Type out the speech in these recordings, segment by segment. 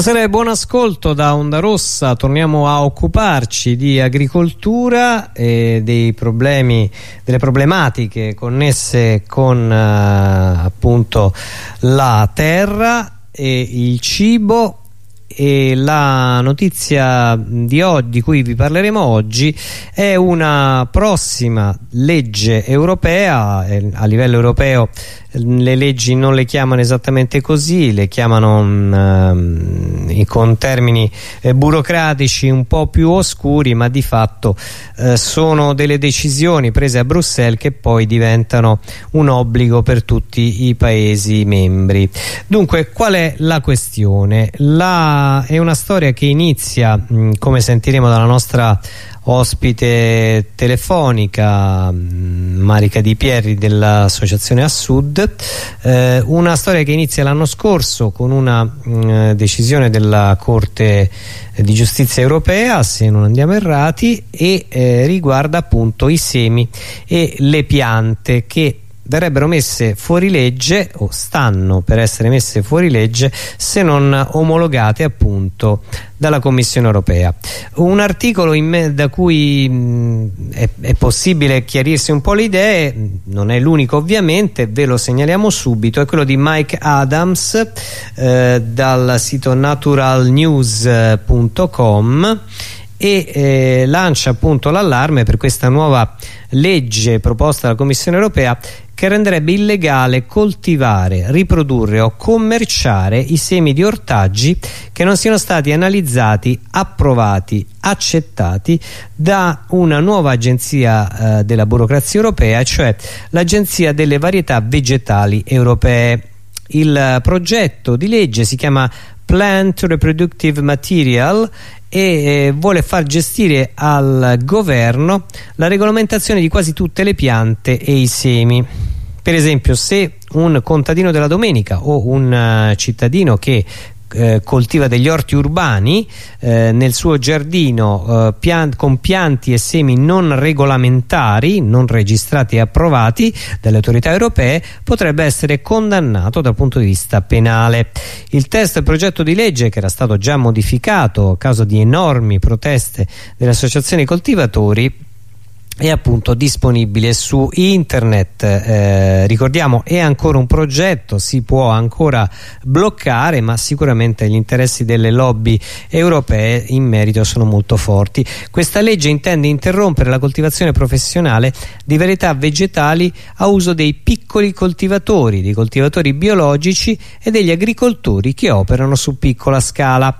Buonasera e buon ascolto da Onda Rossa, torniamo a occuparci di agricoltura e dei problemi, delle problematiche connesse con uh, appunto la terra e il cibo e la notizia di, di, cui vi parleremo oggi è una prossima legge europea eh, a livello europeo le leggi non le chiamano esattamente così, le chiamano um, con termini eh, burocratici un po' più oscuri, ma di fatto eh, sono delle decisioni prese a Bruxelles che poi diventano un obbligo per tutti i Paesi membri. Dunque, qual è la questione? La, è una storia che inizia, mh, come sentiremo dalla nostra ospite telefonica Marica Di Pierri dell'associazione Assud eh, una storia che inizia l'anno scorso con una mh, decisione della Corte di Giustizia Europea se non andiamo errati e eh, riguarda appunto i semi e le piante che verrebbero messe fuori legge o stanno per essere messe fuori legge se non omologate appunto dalla Commissione Europea. Un articolo da cui mh, è, è, possibile chiarirsi un po' le idee, non è l'unico ovviamente, ve lo segnaliamo subito, è quello di Mike Adams eh, dal sito naturalnews.com e eh, lancia appunto l'allarme per questa nuova legge proposta dalla Commissione Europea che renderebbe illegale coltivare, riprodurre o commerciare i semi di ortaggi che non siano stati analizzati, approvati, accettati da una nuova agenzia eh, della burocrazia europea, cioè l'Agenzia delle varietà vegetali europee. Il progetto di legge si chiama Plant Reproductive Material e eh, vuole far gestire al governo la regolamentazione di quasi tutte le piante e i semi. Per esempio se un contadino della domenica o un uh, cittadino che eh, coltiva degli orti urbani eh, nel suo giardino eh, pian con pianti e semi non regolamentari, non registrati e approvati dalle autorità europee, potrebbe essere condannato dal punto di vista penale. Il testo del progetto di legge, che era stato già modificato a causa di enormi proteste delle associazioni coltivatori, è appunto disponibile su internet eh, ricordiamo è ancora un progetto si può ancora bloccare ma sicuramente gli interessi delle lobby europee in merito sono molto forti. Questa legge intende interrompere la coltivazione professionale di varietà vegetali a uso dei piccoli coltivatori dei coltivatori biologici e degli agricoltori che operano su piccola scala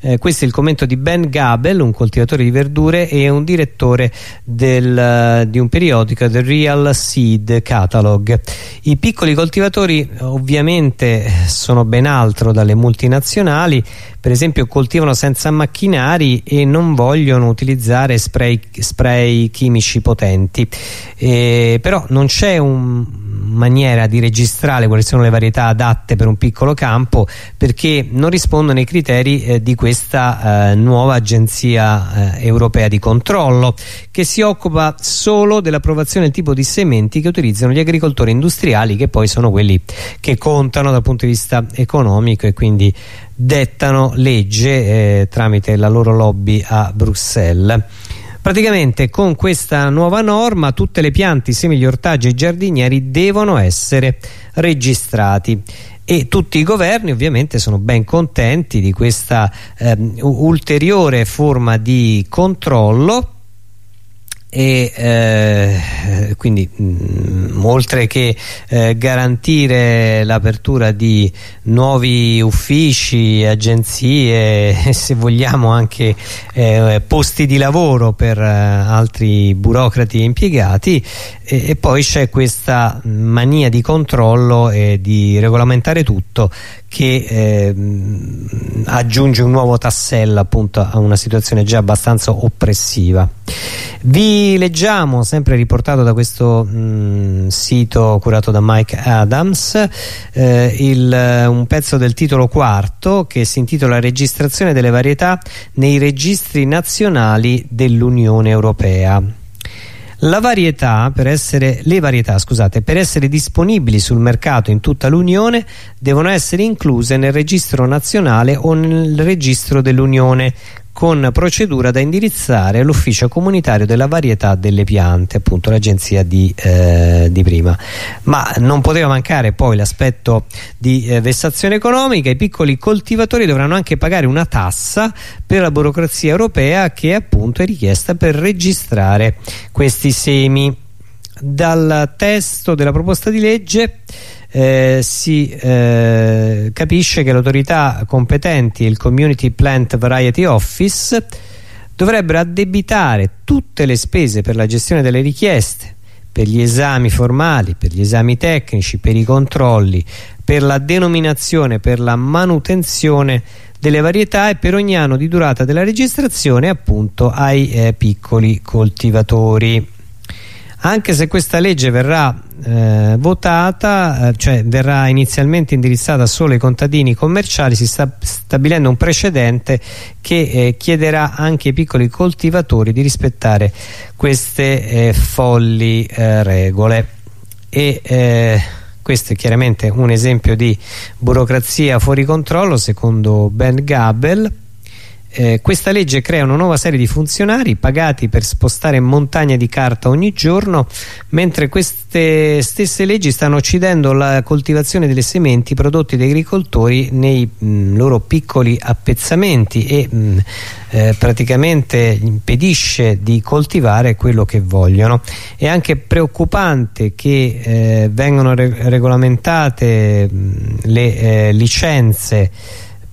eh, questo è il commento di Ben Gabel, un coltivatore di verdure e un direttore del, uh, di un periodico, The Real Seed Catalog. I piccoli coltivatori ovviamente sono ben altro dalle multinazionali, per esempio coltivano senza macchinari e non vogliono utilizzare spray, spray chimici potenti. Eh, però non c'è un maniera di registrare quali sono le varietà adatte per un piccolo campo perché non rispondono ai criteri eh, di questa eh, nuova agenzia eh, europea di controllo che si occupa solo dell'approvazione del tipo di sementi che utilizzano gli agricoltori industriali che poi sono quelli che contano dal punto di vista economico e quindi dettano legge eh, tramite la loro lobby a Bruxelles praticamente con questa nuova norma tutte le piante, i semi, gli ortaggi e i giardinieri devono essere registrati. E tutti i governi ovviamente sono ben contenti di questa eh, ulteriore forma di controllo e eh, quindi mh, mm, oltre che eh, garantire l'apertura di nuovi uffici, agenzie e se vogliamo anche eh, posti di lavoro per eh, altri burocrati impiegati e, e poi c'è questa mania di controllo e di regolamentare tutto che eh, aggiunge un nuovo tassello appunto a una situazione già abbastanza oppressiva. Vi leggiamo, sempre riportato da questo mh, sito curato da Mike Adams, eh, il, un pezzo del titolo quarto che si intitola Registrazione delle varietà nei registri nazionali dell'Unione Europea. Varietà essere, le varietà scusate, per essere disponibili sul mercato in tutta l'Unione devono essere incluse nel registro nazionale o nel registro dell'Unione con procedura da indirizzare all'ufficio comunitario della varietà delle piante appunto l'agenzia di, eh, di, prima. Ma non poteva mancare poi l'aspetto di eh, vessazione economica. I piccoli coltivatori dovranno anche pagare una tassa per la burocrazia europea che appunto è richiesta per registrare questi semi. Dal testo della proposta di legge eh, si eh, capisce che le autorità competenti e il Community Plant Variety Office dovrebbero addebitare tutte le spese per la gestione delle richieste per gli esami formali, per gli esami tecnici, per i controlli, per la denominazione, per la manutenzione delle varietà e per ogni anno di durata della registrazione appunto ai eh, piccoli coltivatori anche se questa legge verrà eh, votata, eh, cioè verrà inizialmente indirizzata solo ai contadini commerciali, si sta stabilendo un precedente che eh, chiederà anche ai piccoli coltivatori di rispettare queste eh, folli eh, regole. E, eh, questo è chiaramente un esempio di burocrazia fuori controllo secondo Ben Gabel eh, questa legge crea una nuova serie di funzionari pagati per spostare montagne di carta ogni giorno mentre queste stesse leggi stanno uccidendo la coltivazione delle sementi prodotti dai agricoltori nei mh, mm, loro piccoli appezzamenti e mh, mm, eh, praticamente impedisce di coltivare quello che vogliono. È anche preoccupante che eh, vengano re regolamentate mh, mm, le eh, licenze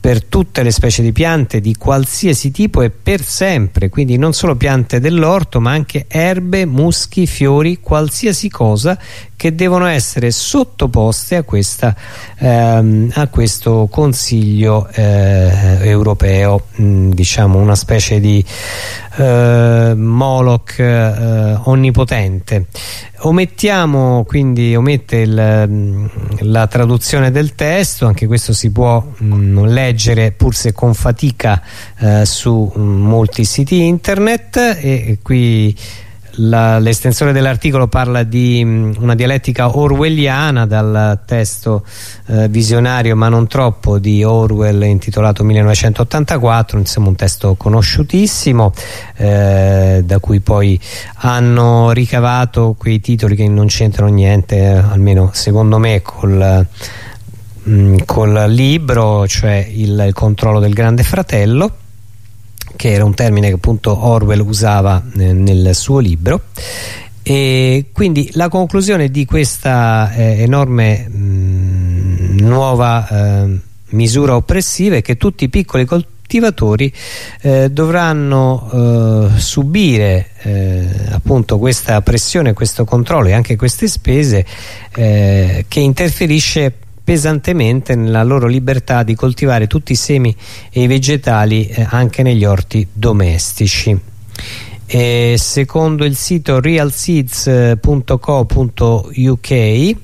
per tutte le specie di piante di qualsiasi tipo e per sempre, quindi non solo piante dell'orto ma anche erbe, muschi, fiori, qualsiasi cosa che devono essere sottoposte a, questa, ehm, a questo Consiglio eh, europeo, mh, mm, diciamo una specie di eh, Moloch eh, onnipotente. Omettiamo quindi omette il, mm, la traduzione del testo, anche questo si può mh, mm, leggere pur se con fatica eh, su mh, molti siti internet e, e qui l'estensione dell'articolo parla di mh, una dialettica orwelliana dal testo eh, visionario ma non troppo di Orwell intitolato 1984 insomma un testo conosciutissimo eh, da cui poi hanno ricavato quei titoli che non c'entrano niente eh, almeno secondo me col, mh, col libro cioè il, il controllo del grande fratello che era un termine che appunto Orwell usava eh, nel suo libro. E quindi la conclusione di questa eh, enorme mh, mm, nuova eh, misura oppressiva è che tutti i piccoli coltivatori eh, dovranno eh, subire eh, appunto questa pressione, questo controllo e anche queste spese che interferisce pesantemente nella loro libertà di coltivare tutti i semi e i vegetali eh, anche negli orti domestici. E secondo il sito realseeds.co.uk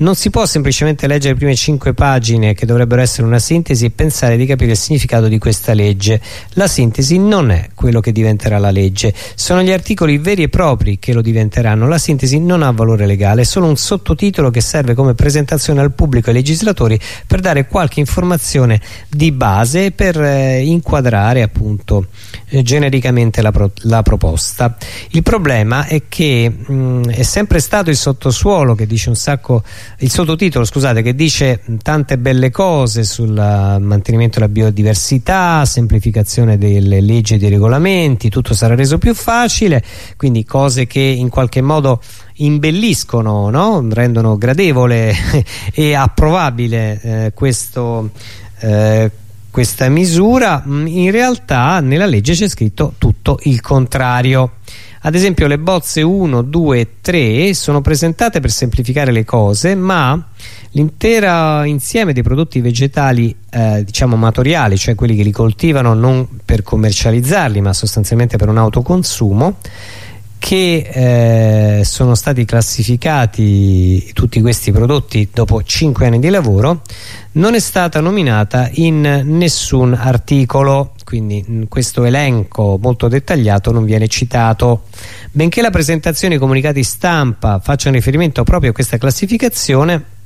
non si può semplicemente leggere le prime cinque pagine che dovrebbero essere una sintesi e pensare di capire il significato di questa legge. La sintesi non è quello che diventerà la legge, sono gli articoli veri e propri che lo diventeranno. La sintesi non ha valore legale, è solo un sottotitolo che serve come presentazione al pubblico e ai legislatori per dare qualche informazione di base per eh, inquadrare appunto eh, genericamente la, pro la, proposta. Il problema è che mh, è sempre stato il sottosuolo che dice un sacco il sottotitolo scusate che dice tante belle cose sul mantenimento della biodiversità semplificazione delle leggi e dei regolamenti tutto sarà reso più facile quindi cose che in qualche modo imbelliscono no? rendono gradevole e approvabile eh, questo eh, questa misura. In realtà nella legge c'è scritto tutto il contrario. Ad esempio le bozze 1, 2 e 3 sono presentate per semplificare le cose ma l'intero insieme dei prodotti vegetali eh, diciamo amatoriali cioè quelli che li coltivano non per commercializzarli ma sostanzialmente per un autoconsumo che eh, sono stati classificati tutti questi prodotti dopo 5 anni di lavoro non è stata nominata in nessun articolo. Quindi questo elenco molto dettagliato non viene citato. Benché la presentazione e i comunicati stampa facciano riferimento proprio a questa classificazione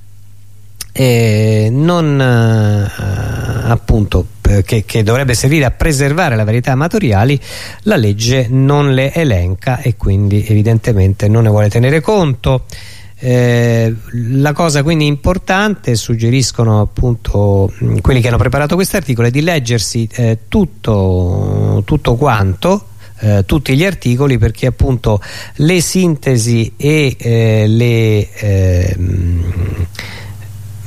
eh, non eh, appunto che, che, dovrebbe servire a preservare le varietà amatoriali la legge non le elenca e quindi evidentemente non ne vuole tenere conto. Eh, la cosa quindi importante suggeriscono appunto quelli che hanno preparato quest'articolo è di leggersi eh, tutto, tutto quanto eh, tutti gli articoli perché appunto le sintesi e eh, le Mm,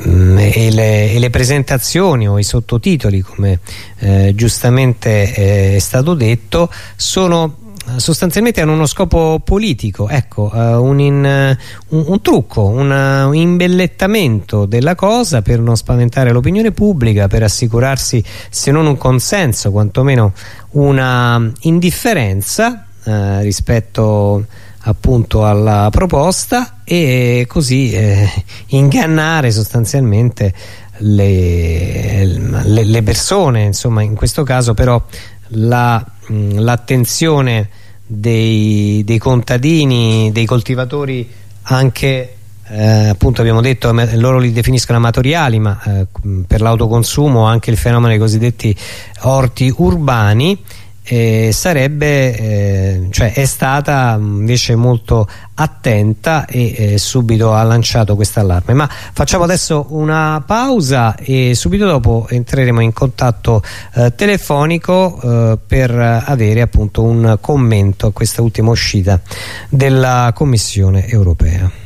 e le, e le, presentazioni o i sottotitoli come eh, giustamente eh, è stato detto sono sostanzialmente hanno uno scopo politico. Ecco uh, un, in, un, un, trucco un, un, imbellettamento della cosa per non spaventare l'opinione pubblica per assicurarsi se non un consenso quantomeno una indifferenza uh, rispetto appunto alla proposta e così eh, ingannare sostanzialmente le, le, le, persone insomma in questo caso però l'attenzione la, dei, dei, contadini dei coltivatori anche eh, appunto abbiamo detto loro li definiscono amatoriali ma eh, per l'autoconsumo anche il fenomeno dei cosiddetti orti urbani eh, sarebbe eh, cioè è stata invece molto attenta e eh, subito ha lanciato questo allarme. Ma facciamo adesso una pausa e subito dopo entreremo in contatto eh, telefonico eh, per avere appunto un commento a questa ultima uscita della Commissione europea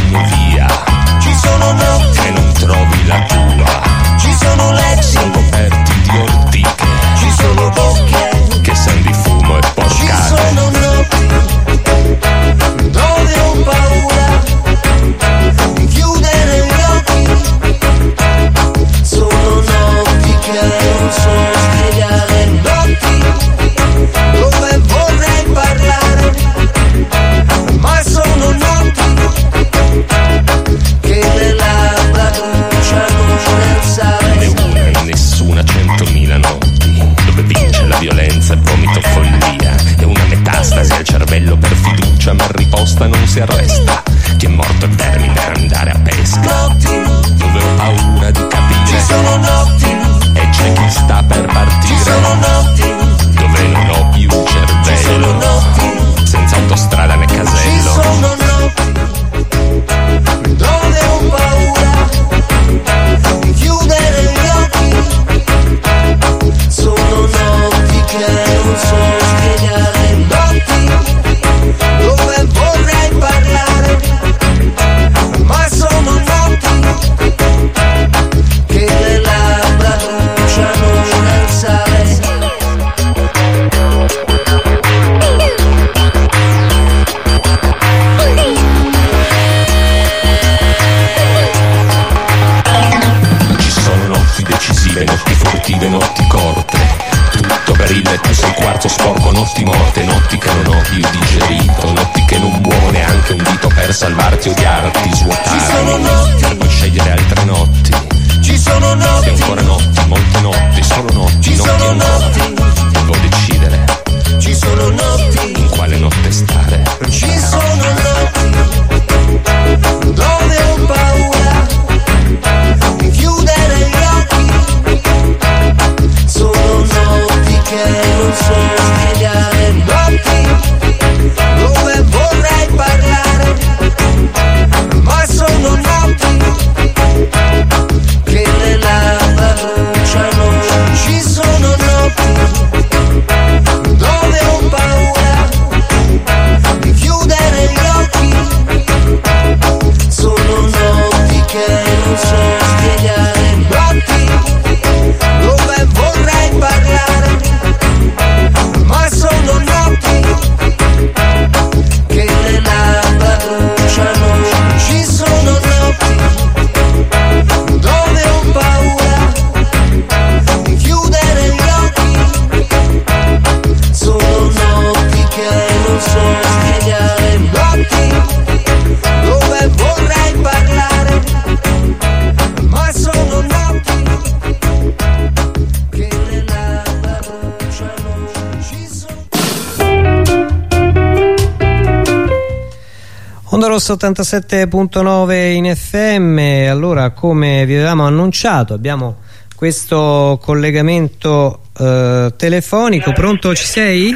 Rosso 87.9 in FM, allora come vi avevamo annunciato abbiamo questo collegamento eh, telefonico, pronto ci sei?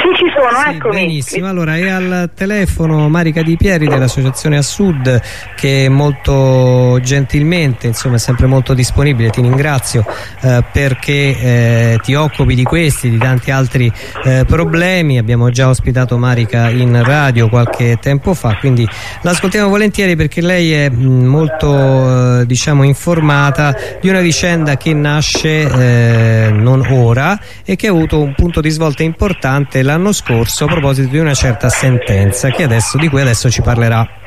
Sono, sì, eccomi. Benissimo, allora è al telefono Marica Di Pieri dell'associazione a Sud che molto gentilmente, insomma è sempre molto disponibile, ti ringrazio eh, perché eh, ti occupi di questi, di tanti altri eh, problemi, abbiamo già ospitato Marica in radio qualche tempo fa, quindi l'ascoltiamo volentieri perché lei è mh, molto eh, diciamo informata di una vicenda che nasce eh, non ora e che ha avuto un punto di svolta importante l'anno scorso a proposito di una certa sentenza adesso, di cui adesso ci parlerà.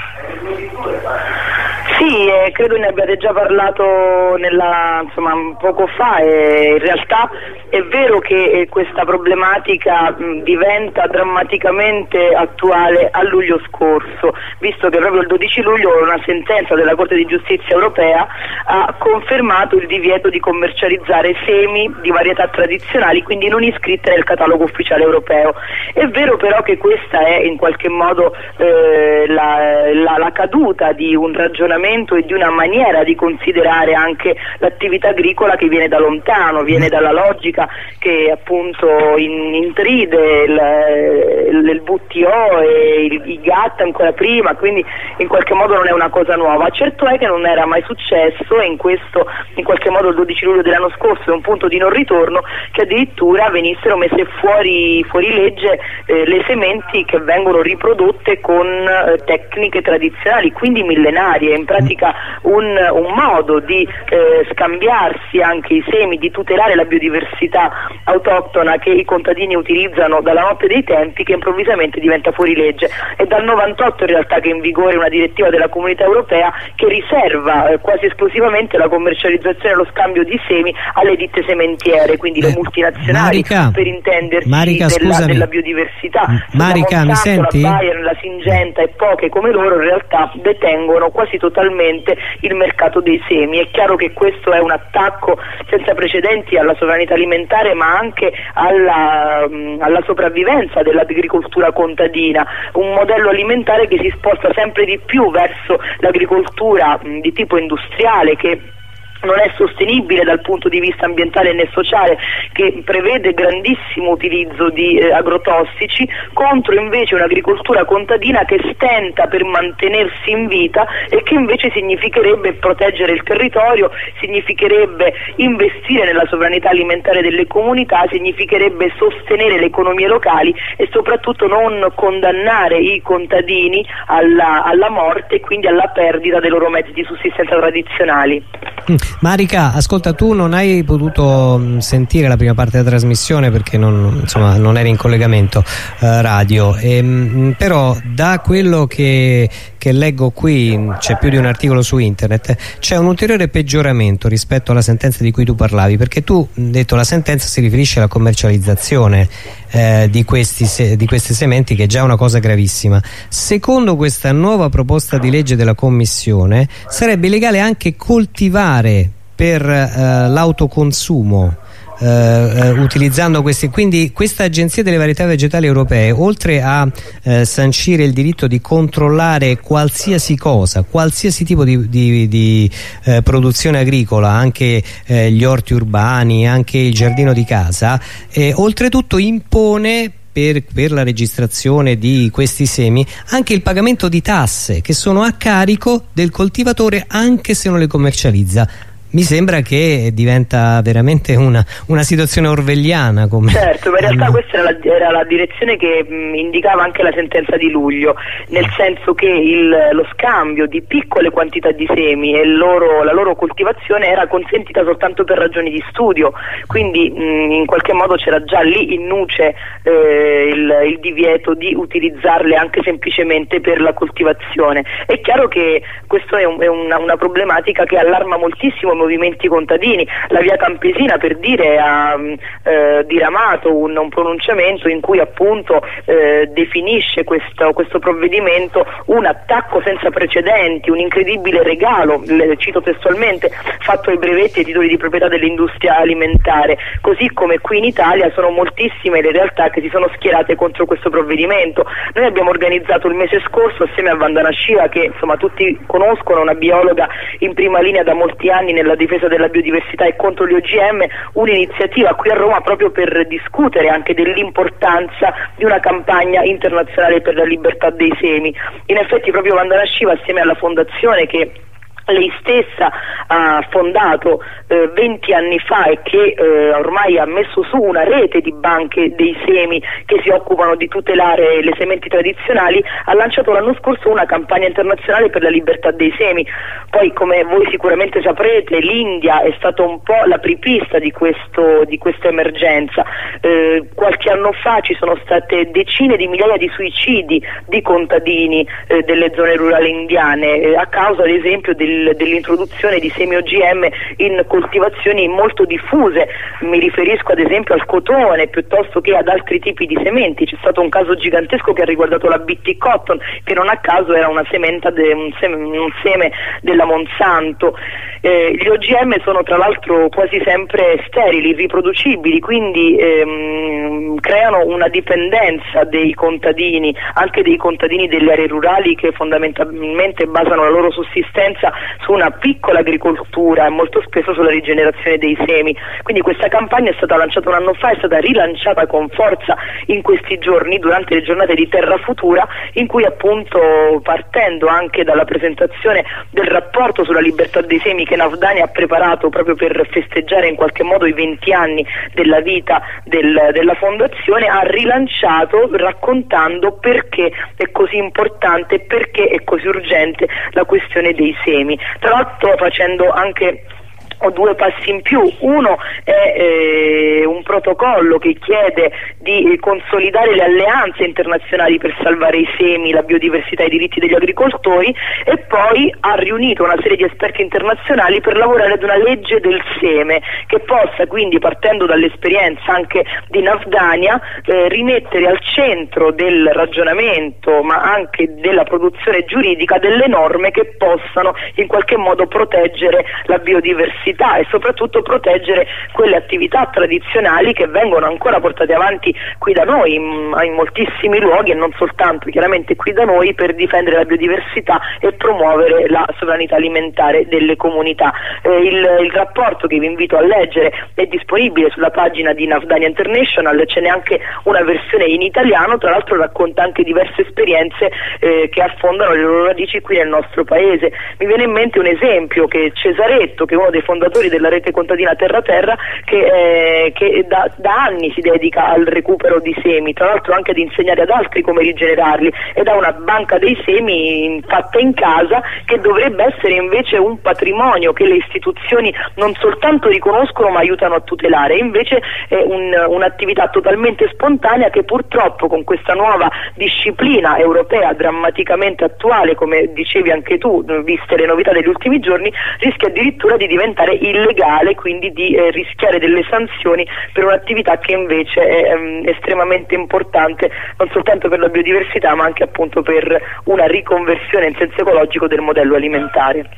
Sì, eh, credo ne abbiate già parlato nella, insomma, poco fa e in realtà è vero che eh, questa problematica mh, diventa drammaticamente attuale a luglio scorso, visto che proprio il 12 luglio una sentenza della Corte di Giustizia europea ha confermato il divieto di commercializzare semi di varietà tradizionali, quindi non iscritte nel catalogo ufficiale europeo. È vero però che questa è in qualche modo eh, la, la, la caduta di un ragionamento e di una maniera di considerare anche l'attività agricola che viene da lontano, viene dalla logica che appunto in, intride il, il, il WTO e il, i GATT ancora prima, quindi in qualche modo non è una cosa nuova. Certo è che non era mai successo e in questo in qualche modo il 12 luglio dell'anno scorso è un punto di non ritorno che addirittura venissero messe fuori, fuori legge eh, le sementi che vengono riprodotte con eh, tecniche tradizionali, quindi millenarie, in pratica un, un modo di eh, scambiarsi anche i semi, di tutelare la biodiversità autoctona che i contadini utilizzano dalla notte dei tempi che improvvisamente diventa fuori legge. È dal 98 in realtà che è in vigore una direttiva della comunità europea che riserva eh, quasi esclusivamente la commercializzazione e lo scambio di semi alle ditte sementiere, quindi eh, le multinazionali Marica, per intendersi Marica, della, della, biodiversità. Marica, Monsanto, mi senti? La Bayern, la Singenta e poche come loro in realtà detengono quasi totalmente il mercato dei semi. È chiaro che questo è un attacco senza precedenti alla sovranità alimentare alimentare ma anche alla, mm, alla sopravvivenza dell'agricoltura contadina, un modello alimentare che si sposta sempre di più verso l'agricoltura mm, di tipo industriale che non è sostenibile dal punto di vista ambientale né sociale che prevede grandissimo utilizzo di eh, agrotossici contro invece un'agricoltura contadina che stenta per mantenersi in vita e che invece significherebbe proteggere il territorio, significherebbe investire nella sovranità alimentare delle comunità, significherebbe sostenere le economie locali e soprattutto non condannare i contadini alla, alla morte e quindi alla perdita dei loro mezzi di sussistenza tradizionali. Marica, ascolta, tu non hai potuto mm, sentire la prima parte della trasmissione perché non, insomma, non eri in collegamento eh, radio, e, ehm, però da quello che, che leggo qui, c'è più di un articolo su internet, c'è un ulteriore peggioramento rispetto alla sentenza di cui tu parlavi, perché tu, detto la sentenza, si riferisce alla commercializzazione eh, di, questi, di queste sementi che è già una cosa gravissima. Secondo questa nuova proposta di legge della Commissione sarebbe illegale anche coltivare per eh, l'autoconsumo eh, eh, utilizzando questi quindi questa agenzia delle varietà vegetali europee oltre a eh, sancire il diritto di controllare qualsiasi cosa qualsiasi tipo di, di, di eh, produzione agricola anche eh, gli orti urbani anche il giardino di casa oltretutto impone per, per, la registrazione di questi semi anche il pagamento di tasse che sono a carico del coltivatore anche se non le commercializza mi sembra che diventa veramente una, una situazione orwelliana. Come certo, ma in realtà questa era la, era la direzione che mh, indicava anche la sentenza di luglio, nel senso che il, lo scambio di piccole quantità di semi e loro, la loro coltivazione era consentita soltanto per ragioni di studio, quindi mh, in qualche modo c'era già lì in nuce eh, il, il divieto di utilizzarle anche semplicemente per la coltivazione. È chiaro che questa è, un, è una, una problematica che allarma moltissimo movimenti contadini. La via campesina per dire ha eh, diramato un, un, pronunciamento in cui appunto eh, definisce questo, questo, provvedimento un attacco senza precedenti, un incredibile regalo, le, cito testualmente, fatto ai brevetti e ai titoli di proprietà dell'industria alimentare, così come qui in Italia sono moltissime le realtà che si sono schierate contro questo provvedimento. Noi abbiamo organizzato il mese scorso assieme a Vandana Shiva che insomma tutti conoscono, una biologa in prima linea da molti anni nella difesa della biodiversità e contro gli OGM, un'iniziativa qui a Roma proprio per discutere anche dell'importanza di una campagna internazionale per la libertà dei semi. In effetti proprio Vandana Shiva assieme alla fondazione che lei stessa ha fondato eh, 20 anni fa e che eh, ormai ha messo su una rete di banche dei semi che si occupano di tutelare le sementi tradizionali, ha lanciato l'anno scorso una campagna internazionale per la libertà dei semi. Poi come voi sicuramente saprete l'India è stata un po' la pripista di, questo, di questa emergenza. Eh, qualche anno fa ci sono state decine di migliaia di suicidi di contadini eh, delle zone rurali indiane eh, a causa ad esempio del del, dell'introduzione di semi OGM in coltivazioni molto diffuse, mi riferisco ad esempio al cotone piuttosto che ad altri tipi di sementi, c'è stato un caso gigantesco che ha riguardato la BT Cotton che non a caso era de, un, seme, un, seme, della Monsanto. Eh, gli OGM sono tra l'altro quasi sempre sterili, riproducibili, quindi ehm, creano una dipendenza dei contadini, anche dei contadini delle aree rurali che fondamentalmente basano la loro sussistenza su una piccola agricoltura e molto spesso sulla rigenerazione dei semi. Quindi questa campagna è stata lanciata un anno fa, è stata rilanciata con forza in questi giorni durante le giornate di Terra Futura in cui appunto partendo anche dalla presentazione del rapporto sulla libertà dei semi che Navdani ha preparato proprio per festeggiare in qualche modo i 20 anni della vita del, della fondazione ha rilanciato raccontando perché è così importante e perché è così urgente la questione dei semi tra l'altro facendo anche ho due passi in più. Uno è eh, un protocollo che chiede di consolidare le alleanze internazionali per salvare i semi, la biodiversità e i diritti degli agricoltori e poi ha riunito una serie di esperti internazionali per lavorare ad una legge del seme che possa quindi partendo dall'esperienza anche di Nafdania eh, rimettere al centro del ragionamento ma anche della produzione giuridica delle norme che possano in qualche modo proteggere la biodiversità biodiversità e soprattutto proteggere quelle attività tradizionali che vengono ancora portate avanti qui da noi in, in moltissimi luoghi e non soltanto chiaramente qui da noi per difendere la biodiversità e promuovere la sovranità alimentare delle comunità. Eh, il, il, rapporto che vi invito a leggere è disponibile sulla pagina di Nafdania International, ce n'è anche una versione in italiano, tra l'altro racconta anche diverse esperienze eh, che affondano le loro radici qui nel nostro paese. Mi viene in mente un esempio che Cesaretto, che è uno dei fondatori fondatori della rete contadina Terra Terra che, eh, che da, da, anni si dedica al recupero di semi, tra l'altro anche ad insegnare ad altri come rigenerarli ed ha una banca dei semi fatta in casa che dovrebbe essere invece un patrimonio che le istituzioni non soltanto riconoscono ma aiutano a tutelare, invece è un, un'attività totalmente spontanea che purtroppo con questa nuova disciplina europea drammaticamente attuale, come dicevi anche tu, viste le novità degli ultimi giorni, rischia addirittura di diventare diventare illegale, quindi di eh, rischiare delle sanzioni per un'attività che invece è um, estremamente importante non soltanto per la biodiversità ma anche appunto per una riconversione in senso ecologico del modello alimentare.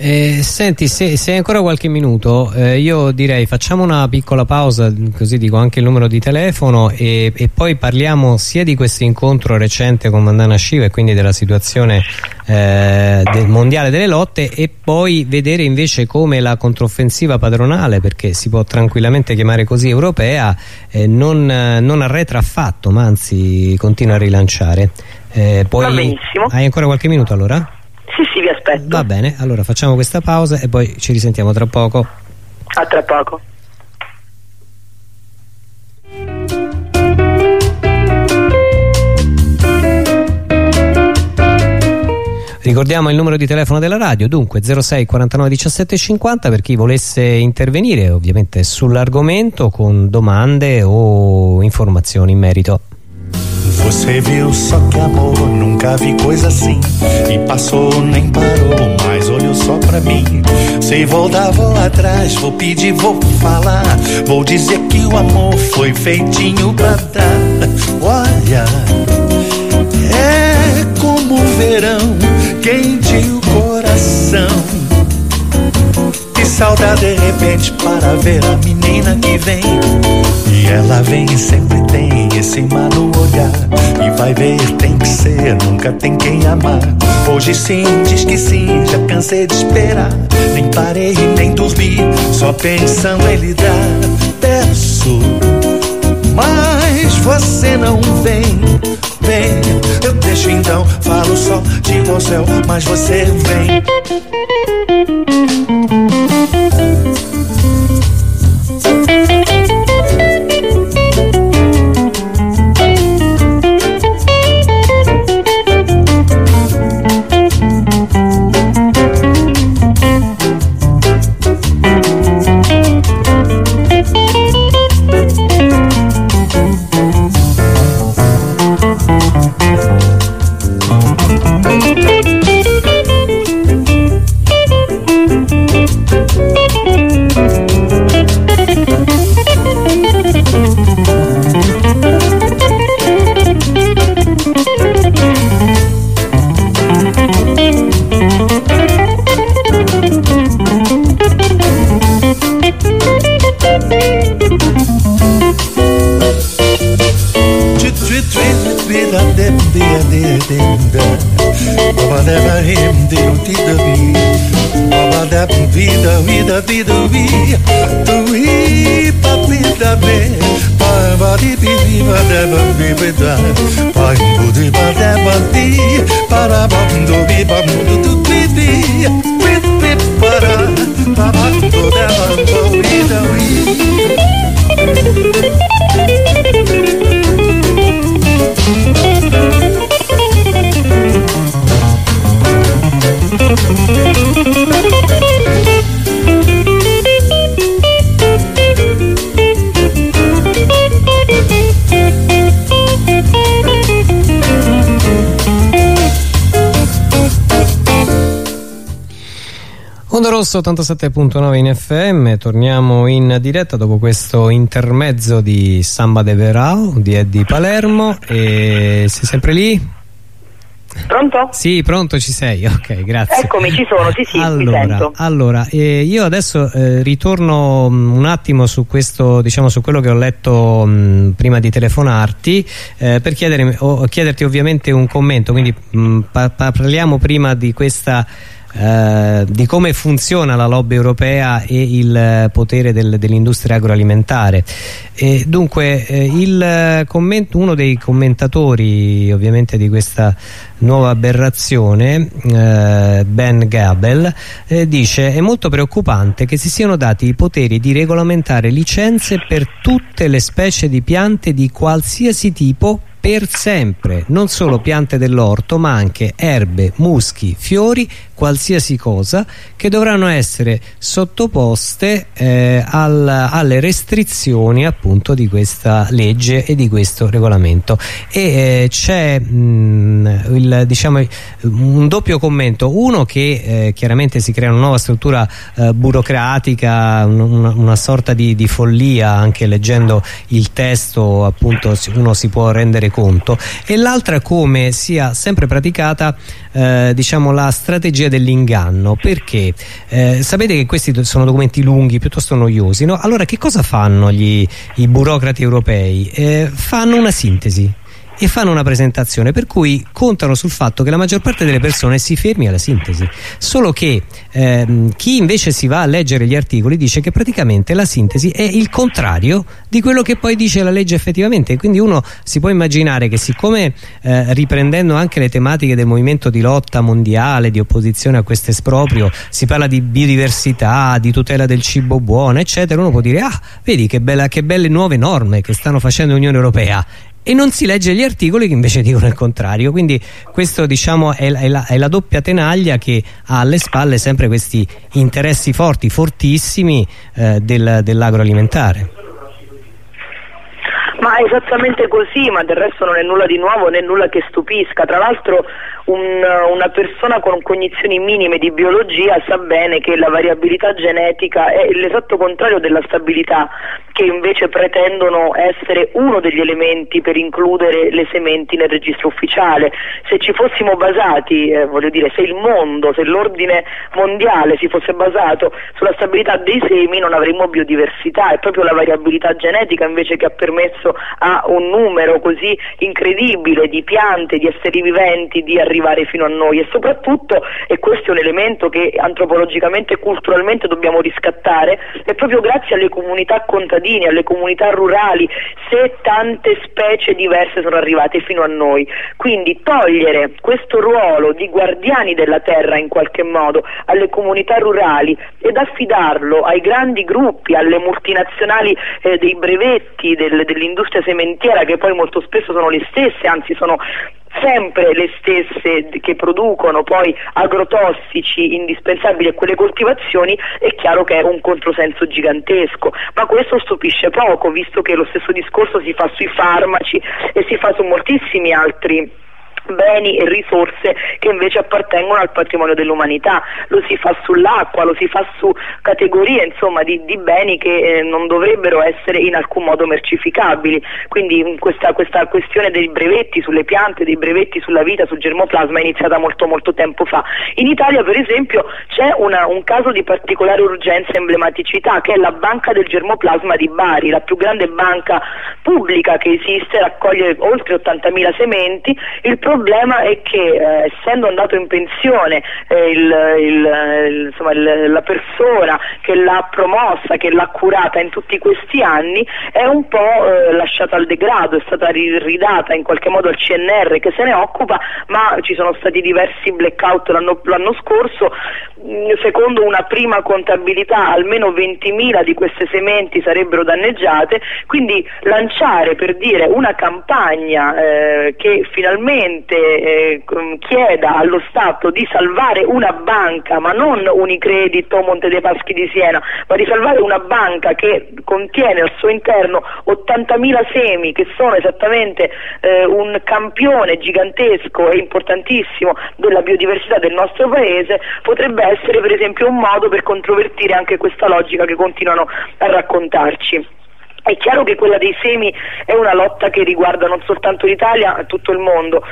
Eh, senti, se, se, hai ancora qualche minuto, eh, io direi facciamo una piccola pausa, così dico anche il numero di telefono e, e poi parliamo sia di questo incontro recente con Mandana Shiva e quindi della situazione eh, del mondiale delle lotte e poi vedere invece come la controffensiva padronale, perché si può tranquillamente chiamare così europea, eh, non, non, arretra affatto, ma anzi continua a rilanciare. Eh, poi, hai ancora qualche minuto allora? Sì, sì, vi aspetto. Va bene, allora facciamo questa pausa e poi ci risentiamo tra poco. A tra poco. Ricordiamo il numero di telefono della radio, dunque 06 49 17 50 per chi volesse intervenire ovviamente sull'argomento con domande o informazioni in merito. Você viu só que amor, nunca vi coisa assim. E passou, nem parou, mas olhou só pra mim. Se voltar, vou atrás, vou pedir, vou falar. Vou dizer que o amor foi feitinho pra dar. Olha, é como o verão, quente o coração. Que saudade de repente para ver a menina que vem. E ela vem e sempre tem esse no olhar. E vai ver, tem que ser, nunca tem quem amar. Hoje sim, diz que sim, já cansei de esperar. Nem parei nem dormi, só pensando em lhe dar. Peço, mas você não vem, vem. Eu deixo então, falo só de céu, mas você vem. Rosso 87.9 in FM, torniamo in diretta dopo questo intermezzo di Samba de Verao di Eddie Palermo e sei sempre lì? Pronto? Sì, pronto, ci sei, ok, grazie. Eccomi, ci sono, sì, sì, allora, allora eh, io adesso eh, ritorno mh, un attimo su questo, diciamo, su quello che ho letto mh, prima di telefonarti eh, per chiedere, o, chiederti ovviamente un commento, quindi mh, pa parliamo prima di questa eh, di come funziona la lobby europea e il potere del, dell'industria agroalimentare. E dunque eh, uno dei commentatori ovviamente di questa nuova aberrazione, eh, Ben Gabel, eh, dice è molto preoccupante che si siano dati i poteri di regolamentare licenze per tutte le specie di piante di qualsiasi tipo per sempre, non solo piante dell'orto ma anche erbe, muschi, fiori qualsiasi cosa che dovranno essere sottoposte eh, al, alle restrizioni appunto di questa legge e di questo regolamento. E eh, c'è mm, diciamo, un doppio commento. Uno che eh, chiaramente si crea una nuova struttura eh, burocratica una, una, sorta di, di follia anche leggendo il testo appunto uno si può rendere conto e l'altra come sia sempre praticata eh, diciamo la strategia dell'inganno perché eh, sapete che questi sono documenti lunghi piuttosto noiosi no? allora che cosa fanno gli, i burocrati europei? Eh, fanno una sintesi e fanno una presentazione per cui contano sul fatto che la maggior parte delle persone si fermi alla sintesi. Solo che ehm, chi invece si va a leggere gli articoli dice che praticamente la sintesi è il contrario di quello che poi dice la legge effettivamente. Quindi uno si può immaginare che siccome eh, riprendendo anche le tematiche del movimento di lotta mondiale di opposizione a questo esproprio si parla di biodiversità di tutela del cibo buono eccetera uno può dire ah vedi che, bella, che belle nuove norme che stanno facendo l'Unione Europea e non si legge gli articoli che invece dicono il contrario quindi questo diciamo è, è, la, è la, doppia tenaglia che ha alle spalle sempre questi interessi forti, fortissimi eh, del, dell'agroalimentare ma è esattamente così, ma del resto non è nulla di nuovo né nulla che stupisca. Tra l'altro un, una persona con cognizioni minime di biologia sa bene che la variabilità genetica è l'esatto contrario della stabilità, che invece pretendono essere uno degli elementi per includere le sementi nel registro ufficiale. Se ci fossimo basati, eh, voglio dire, se il mondo, se l'ordine mondiale si fosse basato sulla stabilità dei semi non avremmo biodiversità, è proprio la variabilità genetica invece che ha permesso a un numero così incredibile di piante, di esseri viventi di arrivare fino a noi e soprattutto, e questo è un elemento che antropologicamente e culturalmente dobbiamo riscattare, è proprio grazie alle comunità contadine, alle comunità rurali, se tante specie diverse sono arrivate fino a noi. Quindi togliere questo ruolo di guardiani della terra in qualche modo alle comunità rurali ed affidarlo ai grandi gruppi, alle multinazionali eh, dei brevetti, del, dell'industria sementiera che poi molto spesso sono le stesse, anzi sono sempre le stesse che producono poi agrotossici indispensabili a quelle coltivazioni, è chiaro che è un controsenso gigantesco, ma questo stupisce poco, visto che lo stesso discorso si fa sui farmaci e si fa su moltissimi altri beni e risorse che invece appartengono al patrimonio dell'umanità, lo si fa sull'acqua, lo si fa su categorie insomma, di, di, beni che eh, non dovrebbero essere in alcun modo mercificabili, quindi questa, questa, questione dei brevetti sulle piante, dei brevetti sulla vita, sul germoplasma è iniziata molto molto tempo fa. In Italia per esempio c'è un caso di particolare urgenza e emblematicità che è la banca del germoplasma di Bari, la più grande banca pubblica che esiste, raccoglie oltre 80.000 sementi, il problema è che eh, essendo andato in pensione eh, il, il, insomma, il, la persona che l'ha promossa, che l'ha curata in tutti questi anni è un po' eh, lasciata al degrado, è stata ridata in qualche modo al CNR che se ne occupa, ma ci sono stati diversi blackout l'anno, l'anno scorso, mm, secondo una prima contabilità almeno 20.000 di queste sementi sarebbero danneggiate, quindi lanciare per dire una campagna eh, che finalmente eh, chieda allo Stato di salvare una banca, ma non Unicredit o Monte dei Paschi di Siena, ma di salvare una banca che contiene al suo interno 80.000 semi che sono esattamente eh, un campione gigantesco e importantissimo della biodiversità del nostro paese, potrebbe essere per esempio un modo per controvertire anche questa logica che continuano a raccontarci. È chiaro che quella dei semi è una lotta che riguarda non soltanto l'Italia, ma tutto il mondo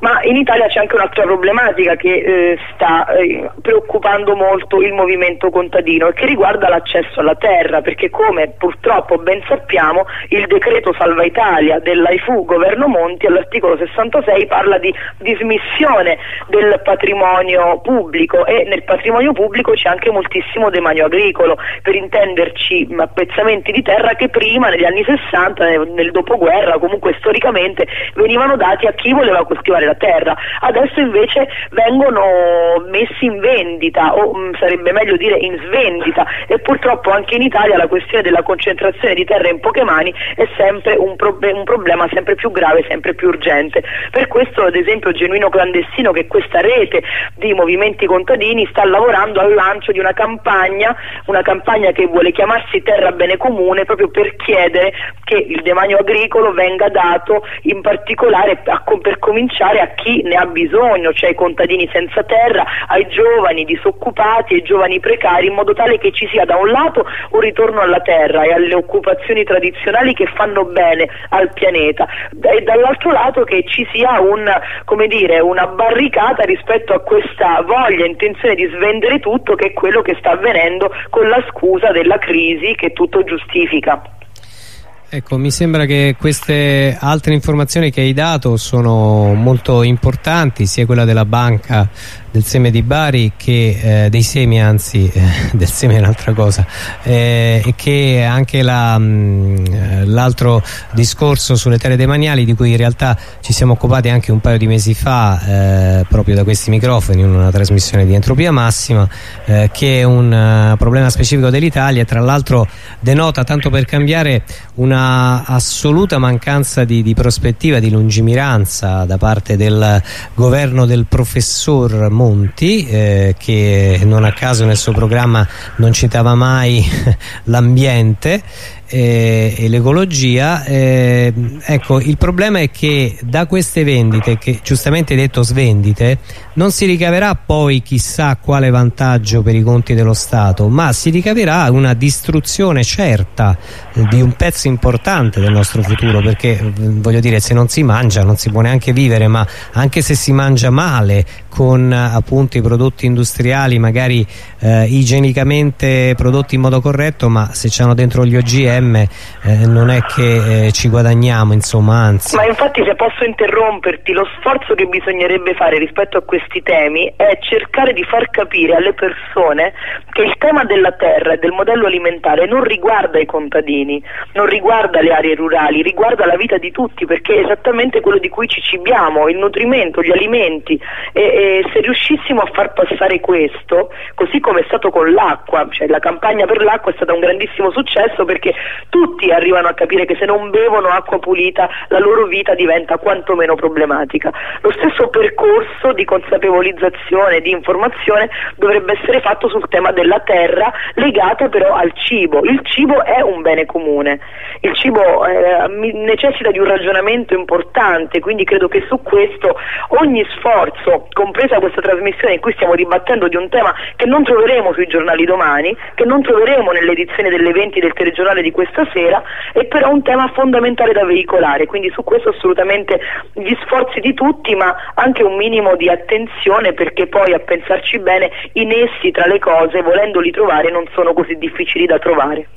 ma in Italia c'è anche un'altra problematica che eh, sta eh, preoccupando molto il movimento contadino e che riguarda l'accesso alla terra, perché come purtroppo ben sappiamo il decreto Salva Italia dell'AIFU Governo Monti all'articolo 66 parla di dismissione del patrimonio pubblico e nel patrimonio pubblico c'è anche moltissimo demanio agricolo, per intenderci appezzamenti di terra che prima negli anni 60, nel dopoguerra, comunque storicamente venivano dati a chi voleva coltivare la terra, adesso invece vengono messi in vendita o mh, mm, sarebbe meglio dire in svendita e purtroppo anche in Italia la questione della concentrazione di terra in poche mani è sempre un, prob- un problema sempre più grave, sempre più urgente. Per questo ad esempio Genuino Clandestino che questa rete di movimenti contadini sta lavorando al lancio di una campagna, una campagna che vuole chiamarsi Terra Bene Comune proprio per chiedere che il demanio agricolo venga dato in particolare a, per cominciare dare a chi ne ha bisogno, cioè ai contadini senza terra, ai giovani disoccupati, ai giovani precari, in modo tale che ci sia da un lato un ritorno alla terra e alle occupazioni tradizionali che fanno bene al pianeta e dall'altro lato che ci sia un, dire, una barricata rispetto a questa voglia, intenzione di svendere tutto che è quello che sta avvenendo con la scusa della crisi che tutto giustifica. Ecco, mi sembra che queste altre informazioni che hai dato sono molto importanti, sia quella della banca del seme di Bari che eh, dei semi anzi eh, del seme è un'altra cosa eh, e che anche mm, l'altro discorso sulle terre demaniali di cui in realtà ci siamo occupati anche un paio di mesi fa eh, proprio da questi microfoni in una trasmissione di entropia massima eh, che è un uh, problema specifico dell'Italia tra l'altro denota tanto per cambiare una assoluta mancanza di, di prospettiva, di lungimiranza da parte del governo del professor Monti Monti eh, che non a caso nel suo programma non citava mai l'ambiente eh, e l'ecologia eh, ecco il problema è che da queste vendite che giustamente detto svendite non si ricaverà poi chissà quale vantaggio per i conti dello Stato ma si ricaverà una distruzione certa eh, di un pezzo importante del nostro futuro perché eh, voglio dire se non si mangia non si può neanche vivere ma anche se si mangia male con appunto i prodotti industriali magari eh, igienicamente prodotti in modo corretto ma se c'hanno dentro gli OGM eh, non è che eh, ci guadagniamo insomma anzi. Ma infatti se posso interromperti lo sforzo che bisognerebbe fare rispetto a questi temi è cercare di far capire alle persone che il tema della terra e del modello alimentare non riguarda i contadini non riguarda le aree rurali riguarda la vita di tutti perché è esattamente quello di cui ci cibiamo il nutrimento, gli alimenti. E, e se riuscissimo a far passare questo, così come è stato con l'acqua, cioè la campagna per l'acqua è stata un grandissimo successo perché tutti arrivano a capire che se non bevono acqua pulita la loro vita diventa quantomeno problematica. Lo stesso percorso di consapevolizzazione, di informazione dovrebbe essere fatto sul tema della terra legata però al cibo. Il cibo è un bene comune, il cibo eh, necessita di un ragionamento importante, quindi credo che su questo ogni sforzo, compresa questa trasmissione in cui stiamo dibattendo di un tema che non troveremo sui giornali domani, che non troveremo nelle edizioni delle 20 del telegiornale di questa sera, è però un tema fondamentale da veicolare, quindi su questo assolutamente gli sforzi di tutti, ma anche un minimo di attenzione perché poi a pensarci bene i nessi tra le cose, volendoli trovare, non sono così difficili da trovare.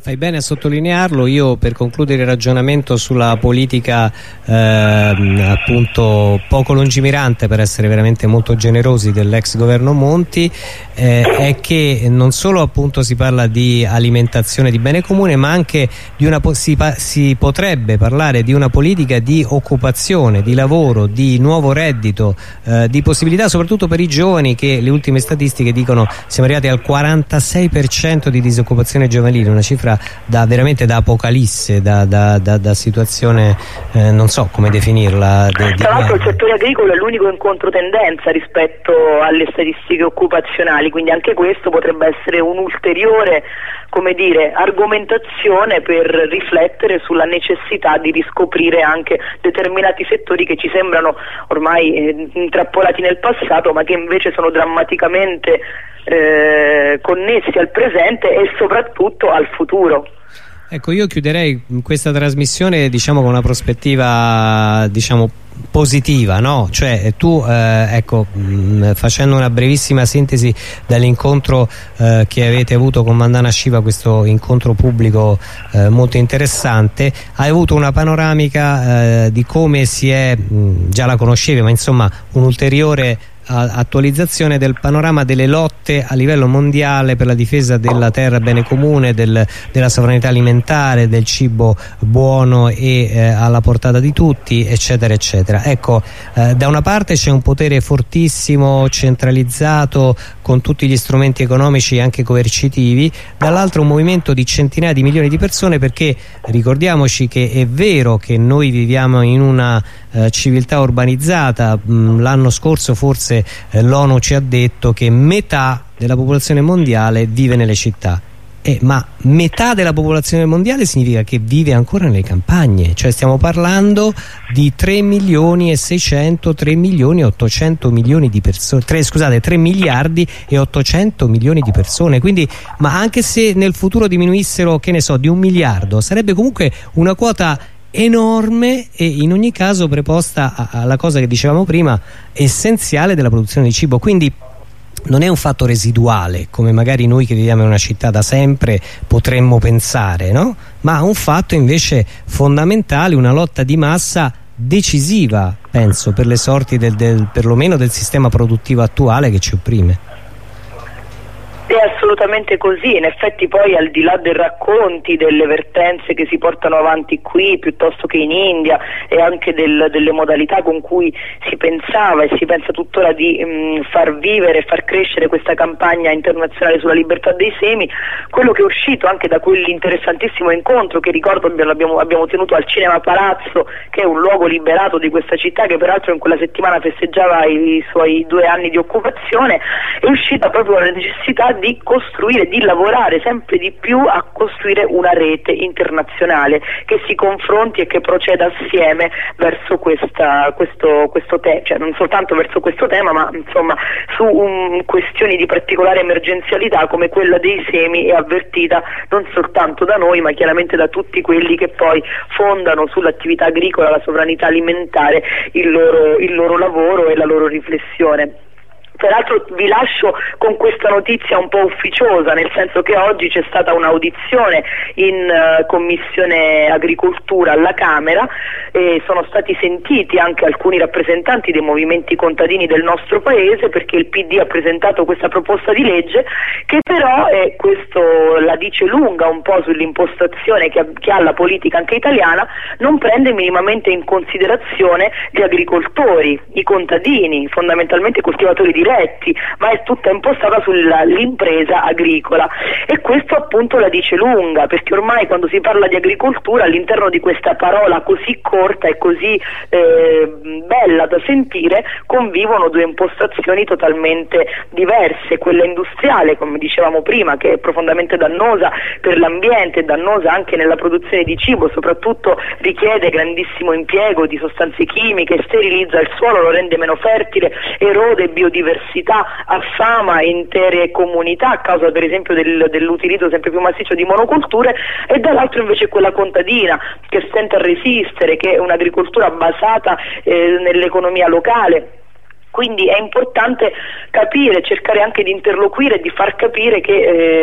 Fai bene a sottolinearlo, io per concludere il ragionamento sulla politica eh, appunto poco lungimirante per essere veramente molto generosi dell'ex governo Monti eh, è che non solo appunto si parla di alimentazione di bene comune ma anche di una, si, si potrebbe parlare di una politica di occupazione, di lavoro, di nuovo reddito, eh, di possibilità soprattutto per i giovani che le ultime statistiche dicono siamo arrivati al 46% di disoccupazione giovanile, una cifra cifra da, veramente da apocalisse, da, da, da situazione, eh, non so come definirla. De, Tra l'altro il settore agricolo è l'unico in controtendenza rispetto alle statistiche occupazionali, quindi anche questo potrebbe essere un ulteriore come dire, argomentazione per riflettere sulla necessità di riscoprire anche determinati settori che ci sembrano ormai eh, intrappolati nel passato ma che invece sono drammaticamente eh, connessi al presente e soprattutto al futuro. Ecco, io chiuderei questa trasmissione diciamo, con una prospettiva diciamo, positiva, no? Cioè tu, eh, ecco, mh, mm, facendo una brevissima sintesi dall'incontro eh, che avete avuto con Mandana Shiva, questo incontro pubblico eh, molto interessante, hai avuto una panoramica eh, di come si è, mh, mm, già la conoscevi, ma insomma un ulteriore attualizzazione del panorama delle lotte a livello mondiale per la difesa della terra bene comune, del, della sovranità alimentare, del cibo buono e eh, alla portata di tutti, eccetera, eccetera. Ecco, eh, da una parte c'è un potere fortissimo, centralizzato, con tutti gli strumenti economici anche coercitivi, dall'altro un movimento di centinaia di milioni di persone perché ricordiamoci che è vero che noi viviamo in una eh, civiltà urbanizzata, l'anno scorso forse forse eh, l'ONU ci ha detto che metà della popolazione mondiale vive nelle città. Eh, ma metà della popolazione mondiale significa che vive ancora nelle campagne. Cioè stiamo parlando di 3 milioni e 600 3 milioni e 800 milioni di persone 3, scusate 3 miliardi e 800 milioni di persone. Quindi ma anche se nel futuro diminuissero che ne so di un miliardo sarebbe comunque una quota enorme e in ogni caso preposta alla cosa che dicevamo prima essenziale della produzione di cibo quindi non è un fatto residuale come magari noi che viviamo in una città da sempre potremmo pensare no? ma un fatto invece fondamentale una lotta di massa decisiva penso per le sorti del, del, perlomeno del sistema produttivo attuale che ci opprime assolutamente così, in effetti poi al di là dei racconti, delle vertenze che si portano avanti qui piuttosto che in India e anche del, delle modalità con cui si pensava e si pensa tuttora di mh, mm, far vivere e far crescere questa campagna internazionale sulla libertà dei semi, quello che è uscito anche da quell'interessantissimo incontro che ricordo abbiamo, abbiamo tenuto al Cinema Palazzo, che è un luogo liberato di questa città che peraltro in quella settimana festeggiava i suoi due anni di occupazione, è uscita proprio la necessità di costruire, di lavorare sempre di più a costruire una rete internazionale che si confronti e che proceda assieme verso questa, questo, questo tema, cioè non soltanto verso questo tema ma insomma su um, questioni di particolare emergenzialità come quella dei semi è avvertita non soltanto da noi ma chiaramente da tutti quelli che poi fondano sull'attività agricola, la sovranità alimentare il loro, il loro lavoro e la loro riflessione. Peraltro vi lascio con questa notizia un po' ufficiosa, nel senso che oggi c'è stata un'audizione in uh, Commissione Agricoltura alla Camera e sono stati sentiti anche alcuni rappresentanti dei movimenti contadini del nostro Paese perché il PD ha presentato questa proposta di legge che però, e questo la dice lunga un po' sull'impostazione che, che ha la politica anche italiana, non prende minimamente in considerazione gli agricoltori, i contadini, fondamentalmente coltivatori di diretti, ma è tutta impostata sull'impresa agricola. E questo appunto la dice lunga, perché ormai quando si parla di agricoltura all'interno di questa parola così corta e così eh, bella da sentire convivono due impostazioni totalmente diverse, quella industriale come dicevamo prima che è profondamente dannosa per l'ambiente, dannosa anche nella produzione di cibo, soprattutto richiede grandissimo impiego di sostanze chimiche, sterilizza il suolo, lo rende meno fertile, erode biodiversità biodiversità affama intere comunità a causa per esempio del, dell'utilizzo sempre più massiccio di monoculture e dall'altro invece quella contadina che stenta a resistere, che è un'agricoltura basata eh, nell'economia locale quindi è importante capire, cercare anche di interloquire di far capire che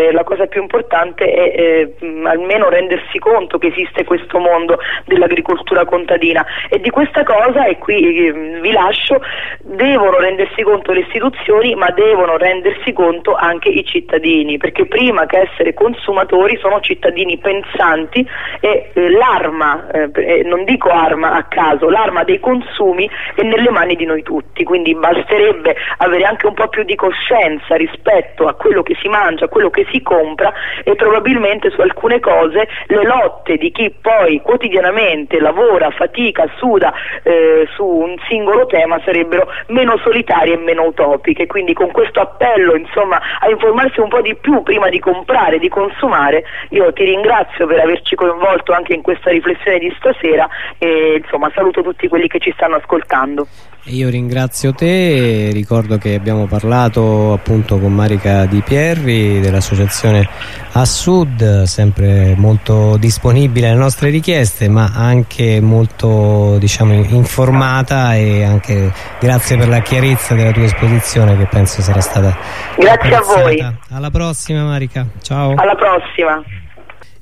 eh, la cosa più importante è eh, almeno rendersi conto che esiste questo mondo dell'agricoltura contadina. E di questa cosa, e qui eh, vi lascio, devono rendersi conto le istituzioni ma devono rendersi conto anche i cittadini, perché prima che essere consumatori sono cittadini pensanti e eh, l'arma, eh, non dico arma a caso, l'arma dei consumi è nelle mani di noi tutti, quindi basterebbe avere anche un po' più di coscienza rispetto a quello che si mangia, a quello che si compra e probabilmente su alcune cose le lotte di chi poi quotidianamente lavora, fatica, suda eh, su un singolo tema sarebbero meno solitarie e meno utopiche. Quindi con questo appello insomma, a informarsi un po' di più prima di comprare, di consumare, io ti ringrazio per averci coinvolto anche in questa riflessione di stasera e insomma, saluto tutti quelli che ci stanno ascoltando. Io ringrazio te, ricordo che abbiamo parlato appunto con Marica Di Pierri dell'associazione A Sud, sempre molto disponibile alle nostre richieste ma anche molto diciamo informata e anche grazie per la chiarezza della tua esposizione che penso sarà stata Grazie apprezzata. a voi. Alla prossima Marica, ciao. Alla prossima.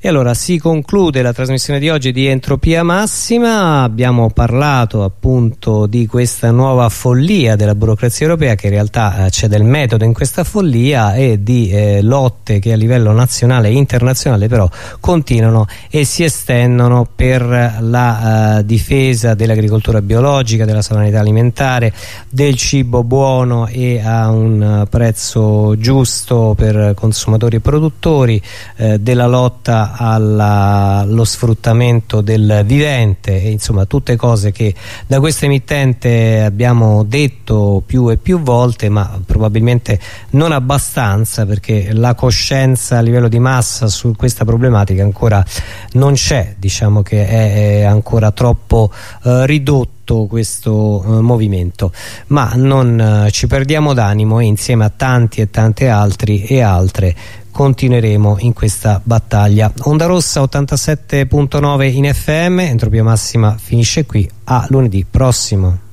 E allora si conclude la trasmissione di oggi di Entropia Massima, abbiamo parlato appunto di questa nuova follia della burocrazia europea che in realtà eh, c'è del metodo in questa follia e di eh, lotte che a livello nazionale e internazionale però continuano e si estendono per la eh, difesa dell'agricoltura biologica, della sovranità alimentare, del cibo buono e a un prezzo giusto per consumatori e produttori, eh, della lotta allo sfruttamento del vivente e insomma tutte cose che da questa emittente abbiamo detto più e più volte ma probabilmente non abbastanza perché la coscienza a livello di massa su questa problematica ancora non c'è. Diciamo che è, ancora troppo eh, ridotto questo uh, movimento. Ma non uh, ci perdiamo d'animo e insieme a tanti e tante altri e altre continueremo in questa battaglia. Onda Rossa 87.9 in FM, Entropia Massima finisce qui, a lunedì prossimo.